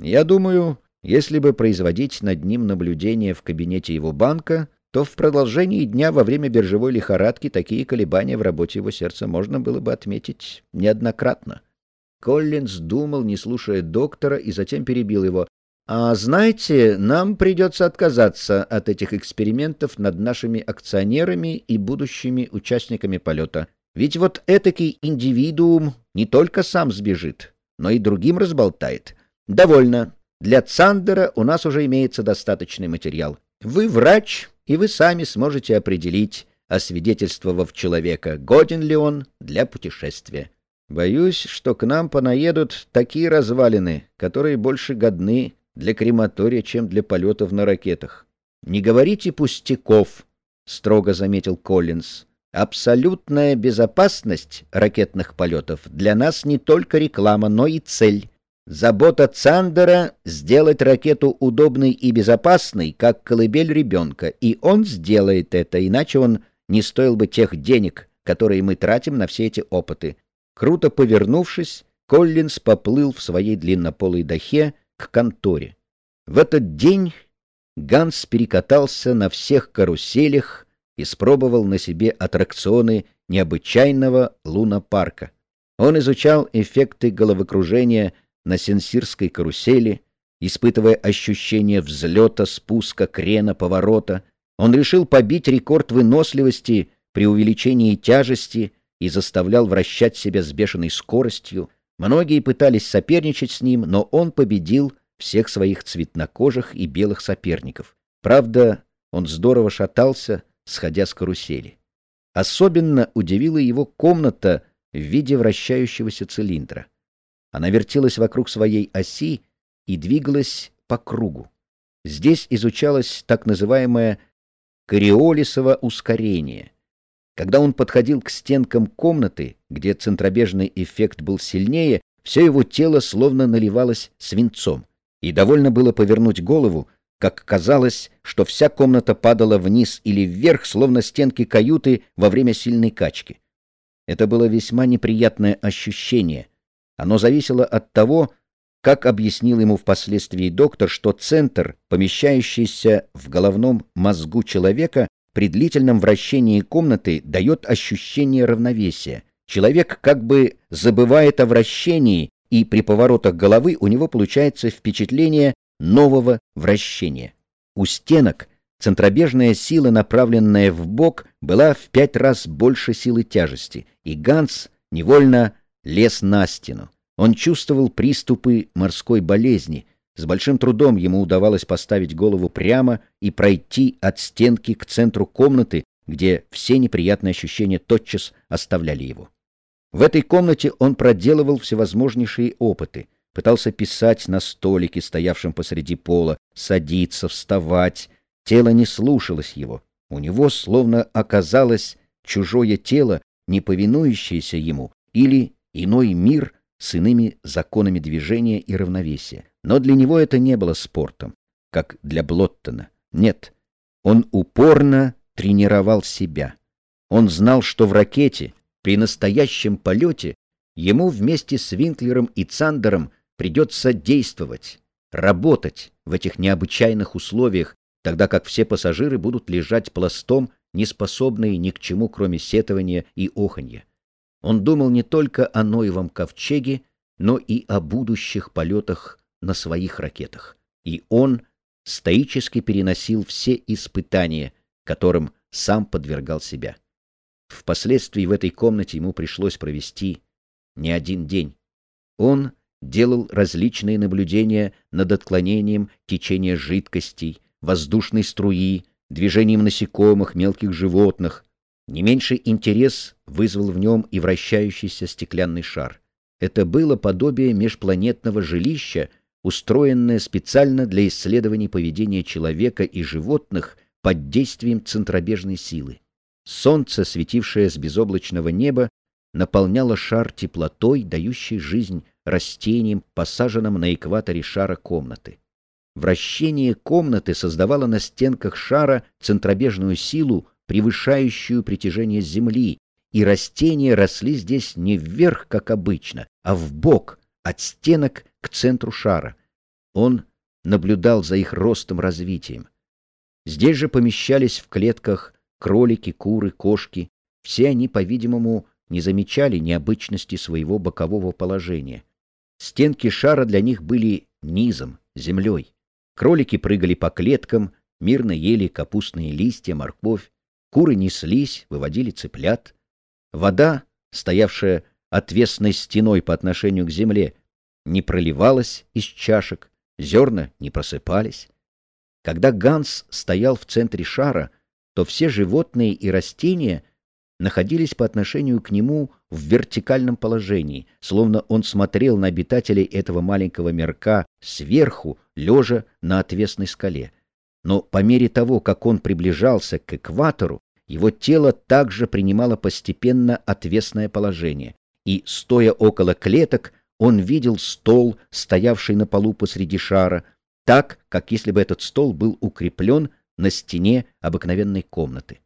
Я думаю, если бы производить над ним наблюдение в кабинете его банка, то в продолжении дня во время биржевой лихорадки такие колебания в работе его сердца можно было бы отметить неоднократно. Коллинз думал, не слушая доктора, и затем перебил его. «А знаете, нам придется отказаться от этих экспериментов над нашими акционерами и будущими участниками полета. Ведь вот этакий индивидуум не только сам сбежит, но и другим разболтает. Довольно. Для Цандера у нас уже имеется достаточный материал. Вы врач, и вы сами сможете определить, освидетельствовав человека, годен ли он для путешествия. Боюсь, что к нам понаедут такие развалины, которые больше годны для крематория, чем для полетов на ракетах. Не говорите пустяков, — строго заметил Коллинз. Абсолютная безопасность ракетных полетов для нас не только реклама, но и цель. Забота Цандера — сделать ракету удобной и безопасной, как колыбель ребенка, и он сделает это, иначе он не стоил бы тех денег, которые мы тратим на все эти опыты. Круто повернувшись, Коллинз поплыл в своей длиннополой дахе к конторе. В этот день Ганс перекатался на всех каруселях, и испробовал на себе аттракционы необычайного лунопарка. Он изучал эффекты головокружения на сенсирской карусели, испытывая ощущение взлета, спуска, крена, поворота. Он решил побить рекорд выносливости при увеличении тяжести и заставлял вращать себя с бешеной скоростью. Многие пытались соперничать с ним, но он победил всех своих цветнокожих и белых соперников. Правда, он здорово шатался, сходя с карусели. Особенно удивила его комната в виде вращающегося цилиндра. Она вертелась вокруг своей оси и двигалась по кругу. Здесь изучалось так называемое кориолисово ускорение. Когда он подходил к стенкам комнаты, где центробежный эффект был сильнее, все его тело словно наливалось свинцом, и довольно было повернуть голову, как казалось, что вся комната падала вниз или вверх, словно стенки каюты во время сильной качки. Это было весьма неприятное ощущение — оно зависело от того, как объяснил ему впоследствии доктор, что центр, помещающийся в головном мозгу человека, при длительном вращении комнаты дает ощущение равновесия. Человек как бы забывает о вращении, и при поворотах головы у него получается впечатление нового вращения. У стенок центробежная сила, направленная в бок, была в пять раз больше силы тяжести, и Ганс невольно лез на стену. Он чувствовал приступы морской болезни. С большим трудом ему удавалось поставить голову прямо и пройти от стенки к центру комнаты, где все неприятные ощущения тотчас оставляли его. В этой комнате он проделывал всевозможнейшие опыты. Пытался писать на столике, стоявшем посреди пола, садиться, вставать. Тело не слушалось его. У него словно оказалось чужое тело, не повинующееся ему, или иной мир с иными законами движения и равновесия. Но для него это не было спортом, как для Блоттона. Нет, он упорно тренировал себя. Он знал, что в ракете, при настоящем полете, ему вместе с Винклером и Цандером придется действовать, работать в этих необычайных условиях, тогда как все пассажиры будут лежать пластом, неспособные ни к чему, кроме сетования и оханья. Он думал не только о Ноевом ковчеге, но и о будущих полетах на своих ракетах. И он стоически переносил все испытания, которым сам подвергал себя. Впоследствии в этой комнате ему пришлось провести не один день. Он делал различные наблюдения над отклонением течения жидкостей, воздушной струи, движением насекомых, мелких животных, не меньший интерес вызвал в нем и вращающийся стеклянный шар. Это было подобие межпланетного жилища, устроенное специально для исследований поведения человека и животных под действием центробежной силы. Солнце, светившее с безоблачного неба, наполняло шар теплотой, дающей жизнь растениям, посаженным на экваторе шара комнаты. Вращение комнаты создавало на стенках шара центробежную силу, превышающую притяжение Земли, и растения росли здесь не вверх, как обычно, а вбок, от стенок к центру шара. Он наблюдал за их ростом развитием. Здесь же помещались в клетках кролики, куры, кошки. Все они, по-видимому, не замечали необычности своего бокового положения. Стенки шара для них были низом, землей. Кролики прыгали по клеткам, мирно ели капустные листья, морковь. Куры неслись, выводили цыплят. Вода, стоявшая отвесной стеной по отношению к земле, не проливалась из чашек, зерна не просыпались. Когда Ганс стоял в центре шара, то все животные и растения находились по отношению к нему в вертикальном положении, словно он смотрел на обитателей этого маленького мирка сверху, лежа на отвесной скале. Но по мере того, как он приближался к экватору, его тело также принимало постепенно отвесное положение, и, стоя около клеток, он видел стол, стоявший на полу посреди шара, так, как если бы этот стол был укреплен на стене обыкновенной комнаты.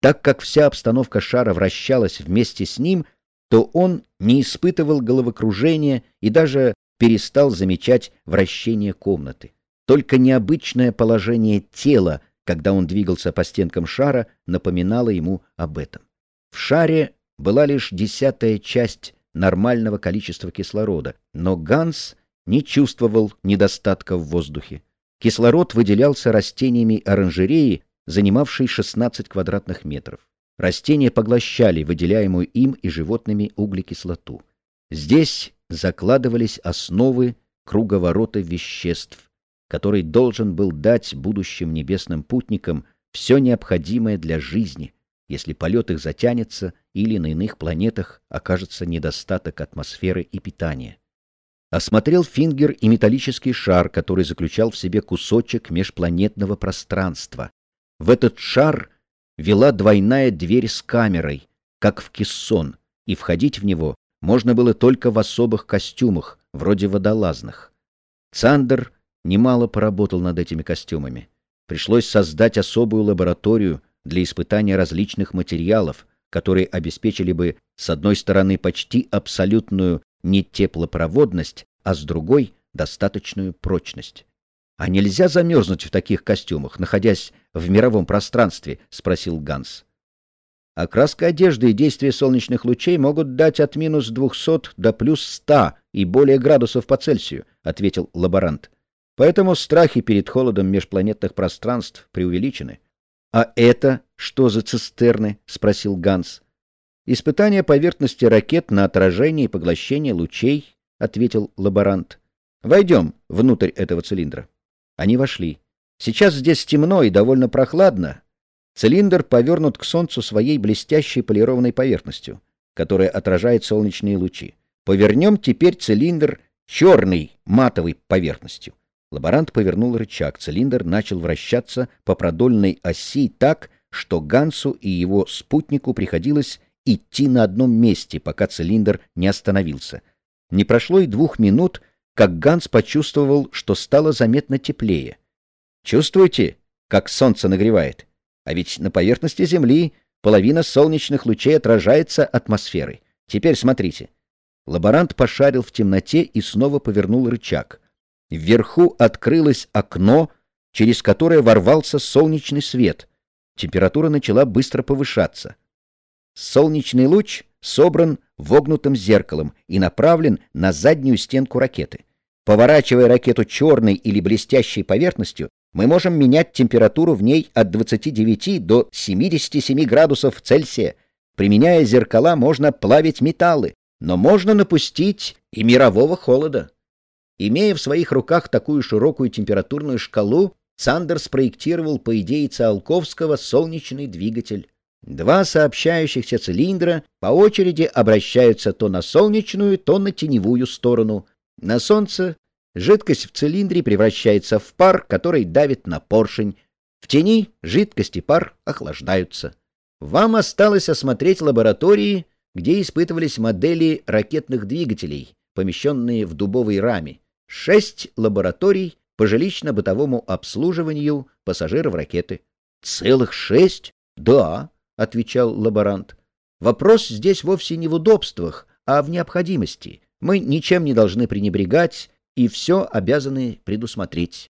Так как вся обстановка шара вращалась вместе с ним, то он не испытывал головокружения и даже перестал замечать вращение комнаты. Только необычное положение тела, когда он двигался по стенкам шара, напоминало ему об этом. В шаре была лишь десятая часть нормального количества кислорода, но Ганс не чувствовал недостатка в воздухе. Кислород выделялся растениями оранжереи, занимавшей 16 квадратных метров. Растения поглощали выделяемую им и животными углекислоту. Здесь закладывались основы круговорота веществ, который должен был дать будущим небесным путникам все необходимое для жизни, если полет их затянется или на иных планетах окажется недостаток атмосферы и питания. Осмотрел Фингер и металлический шар, который заключал в себе кусочек межпланетного пространства. В этот шар вела двойная дверь с камерой, как в кессон, и входить в него можно было только в особых костюмах, вроде водолазных. Цандер немало поработал над этими костюмами. Пришлось создать особую лабораторию для испытания различных материалов, которые обеспечили бы, с одной стороны, почти абсолютную нетеплопроводность, а с другой — достаточную прочность. — А нельзя замерзнуть в таких костюмах, находясь в мировом пространстве? — спросил Ганс. Окраска одежды и действие солнечных лучей могут дать от минус 200 до плюс 100 и более градусов по Цельсию, — ответил лаборант. Поэтому страхи перед холодом межпланетных пространств преувеличены. «А это что за цистерны?» — спросил Ганс. «Испытание поверхности ракет на отражение и поглощение лучей», — ответил лаборант. «Войдем внутрь этого цилиндра». Они вошли. «Сейчас здесь темно и довольно прохладно. Цилиндр повернут к Солнцу своей блестящей полированной поверхностью, которая отражает солнечные лучи. Повернем теперь цилиндр черной матовой поверхностью. Лаборант повернул рычаг. Цилиндр начал вращаться по продольной оси так, что Гансу и его спутнику приходилось идти на одном месте, пока цилиндр не остановился. Не прошло и двух минут, как Ганс почувствовал, что стало заметно теплее. Чувствуете, как солнце нагревает? А ведь на поверхности Земли половина солнечных лучей отражается атмосферой. Теперь смотрите. Лаборант пошарил в темноте и снова повернул рычаг — Вверху открылось окно, через которое ворвался солнечный свет. Температура начала быстро повышаться. Солнечный луч собран вогнутым зеркалом и направлен на заднюю стенку ракеты. Поворачивая ракету черной или блестящей поверхностью, мы можем менять температуру в ней от 29 до 77 градусов Цельсия. Применяя зеркала, можно плавить металлы, но можно напустить и мирового холода. Имея в своих руках такую широкую температурную шкалу, Сандер спроектировал по идее Циолковского солнечный двигатель. Два сообщающихся цилиндра по очереди обращаются то на солнечную, то на теневую сторону. На солнце жидкость в цилиндре превращается в пар, который давит на поршень. В тени жидкость и пар охлаждаются. Вам осталось осмотреть лаборатории, где испытывались модели ракетных двигателей, помещенные в дубовой раме шесть лабораторий по жилищно-бытовому обслуживанию пассажиров ракеты. «Целых шесть?» «Да», — отвечал лаборант. «Вопрос здесь вовсе не в удобствах, а в необходимости. Мы ничем не должны пренебрегать и все обязаны предусмотреть.